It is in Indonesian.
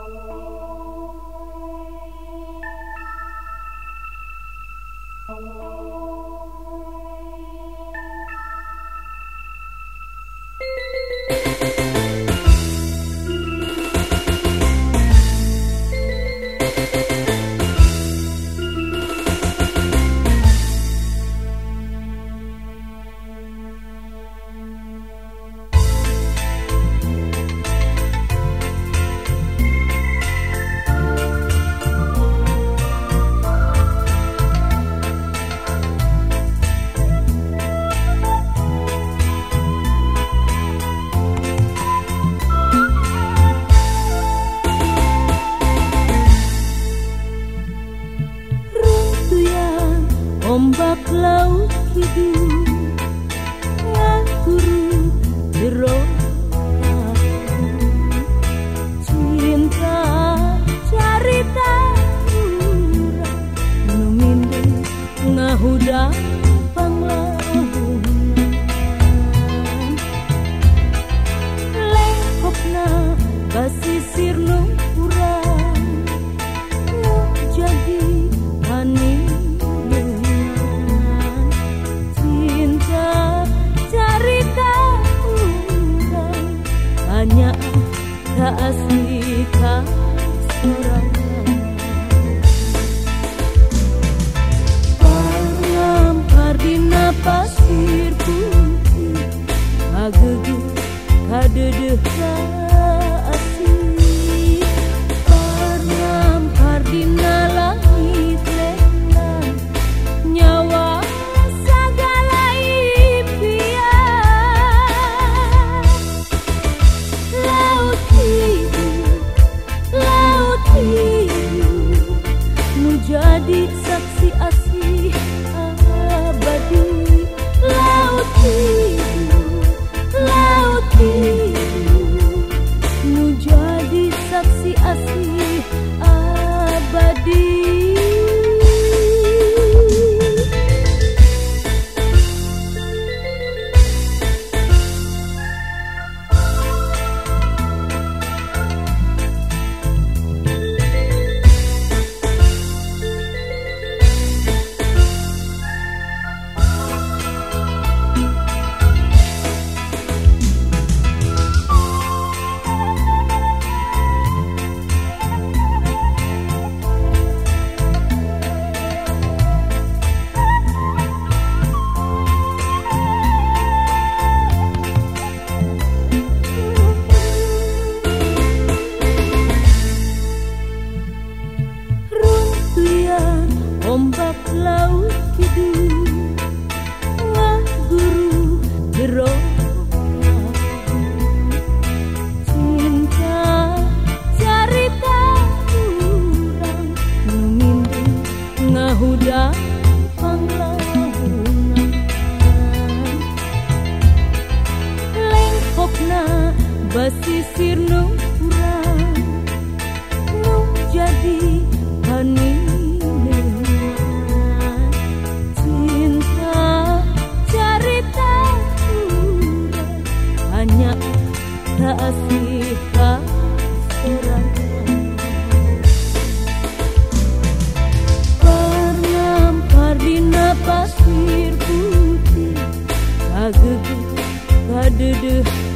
Música ombak laut hidup yang kurut derolaku cinta carita murah numindu ngahudah banyak tak asik kasuran Basisir nupura Nu jadi hanine Cinta cerita pura Hanya tak asih di pasir putih Kagegit kadedeh